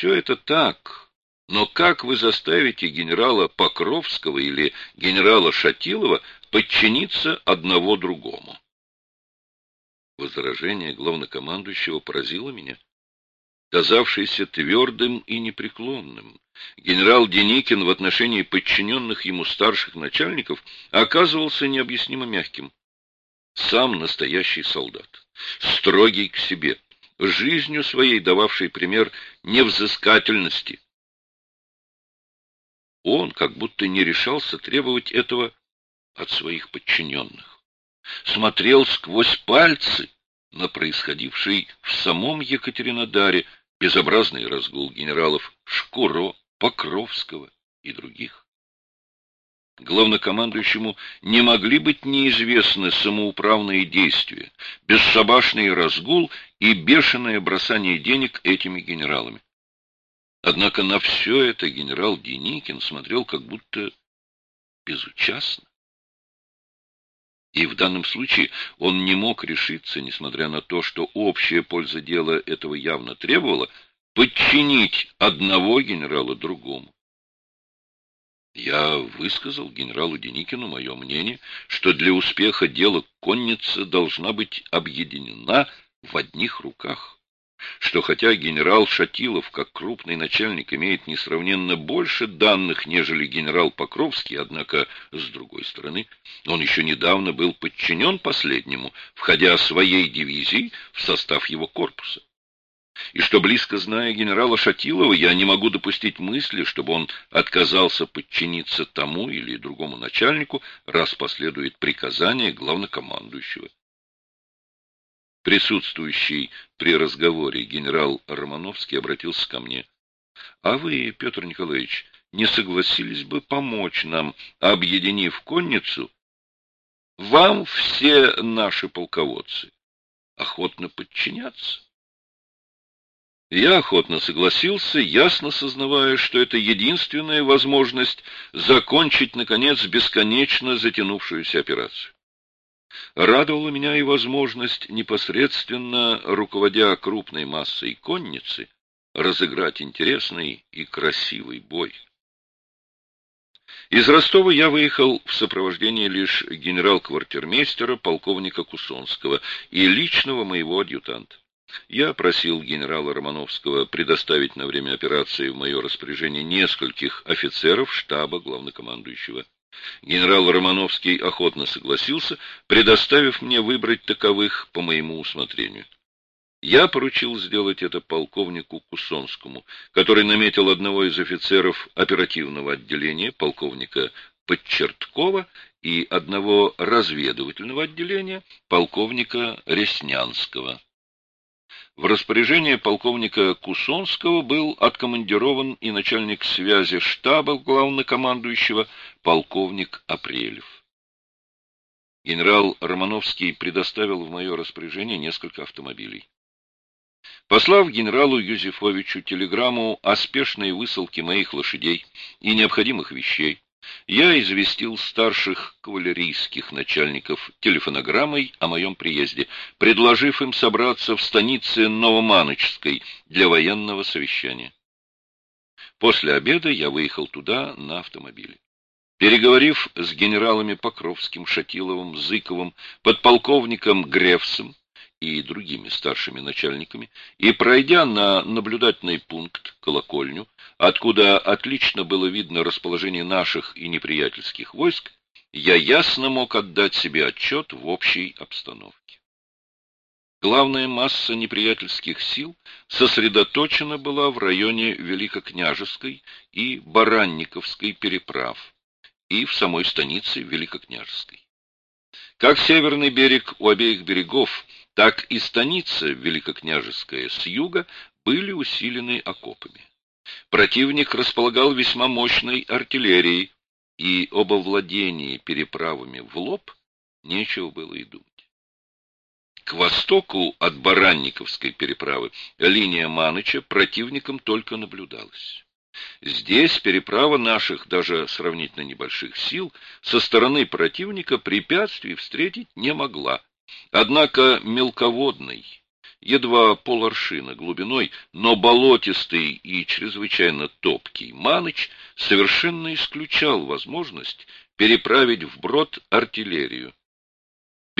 Все это так, но как вы заставите генерала Покровского или генерала Шатилова подчиниться одного другому? Возражение главнокомандующего поразило меня. Казавшийся твердым и непреклонным, генерал Деникин в отношении подчиненных ему старших начальников оказывался необъяснимо мягким. Сам настоящий солдат, строгий к себе, жизнью своей дававший пример невзыскательности, он как будто не решался требовать этого от своих подчиненных. Смотрел сквозь пальцы на происходивший в самом Екатеринодаре безобразный разгул генералов Шкуро, Покровского и других. Главнокомандующему не могли быть неизвестны самоуправные действия, бесшабашный разгул и бешеное бросание денег этими генералами. Однако на все это генерал Деникин смотрел как будто безучастно. И в данном случае он не мог решиться, несмотря на то, что общая польза дела этого явно требовала, подчинить одного генерала другому. Я высказал генералу Деникину мое мнение, что для успеха дела конница должна быть объединена в одних руках что хотя генерал Шатилов, как крупный начальник, имеет несравненно больше данных, нежели генерал Покровский, однако, с другой стороны, он еще недавно был подчинен последнему, входя своей дивизии в состав его корпуса. И что, близко зная генерала Шатилова, я не могу допустить мысли, чтобы он отказался подчиниться тому или другому начальнику, раз последует приказание главнокомандующего. Присутствующий при разговоре генерал Романовский обратился ко мне. — А вы, Петр Николаевич, не согласились бы помочь нам, объединив конницу? Вам все наши полководцы охотно подчинятся. Я охотно согласился, ясно сознавая, что это единственная возможность закончить, наконец, бесконечно затянувшуюся операцию. Радовала меня и возможность, непосредственно руководя крупной массой конницы, разыграть интересный и красивый бой. Из Ростова я выехал в сопровождении лишь генерал-квартирмейстера полковника Кусонского и личного моего адъютанта. Я просил генерала Романовского предоставить на время операции в мое распоряжение нескольких офицеров штаба главнокомандующего. Генерал Романовский охотно согласился, предоставив мне выбрать таковых по моему усмотрению. Я поручил сделать это полковнику Кусонскому, который наметил одного из офицеров оперативного отделения, полковника Подчерткова, и одного разведывательного отделения, полковника Реснянского. В распоряжение полковника Кусонского был откомандирован и начальник связи штаба главнокомандующего полковник Апрелев. Генерал Романовский предоставил в мое распоряжение несколько автомобилей. Послав генералу Юзефовичу телеграмму о спешной высылке моих лошадей и необходимых вещей, я известил старших кавалерийских начальников телефонограммой о моем приезде, предложив им собраться в станице Новоманочской для военного совещания. После обеда я выехал туда на автомобиле. Переговорив с генералами Покровским, Шатиловым, Зыковым, подполковником Гревсом, и другими старшими начальниками, и, пройдя на наблюдательный пункт, колокольню, откуда отлично было видно расположение наших и неприятельских войск, я ясно мог отдать себе отчет в общей обстановке. Главная масса неприятельских сил сосредоточена была в районе Великокняжеской и Баранниковской переправ и в самой станице Великокняжеской. Как северный берег у обеих берегов так и станица Великокняжеская с юга были усилены окопами. Противник располагал весьма мощной артиллерией, и об овладении переправами в лоб нечего было и думать. К востоку от Баранниковской переправы линия Маныча противником только наблюдалась. Здесь переправа наших, даже сравнительно небольших сил, со стороны противника препятствий встретить не могла, Однако мелководный, едва поларшина глубиной, но болотистый и чрезвычайно топкий Маныч совершенно исключал возможность переправить вброд артиллерию,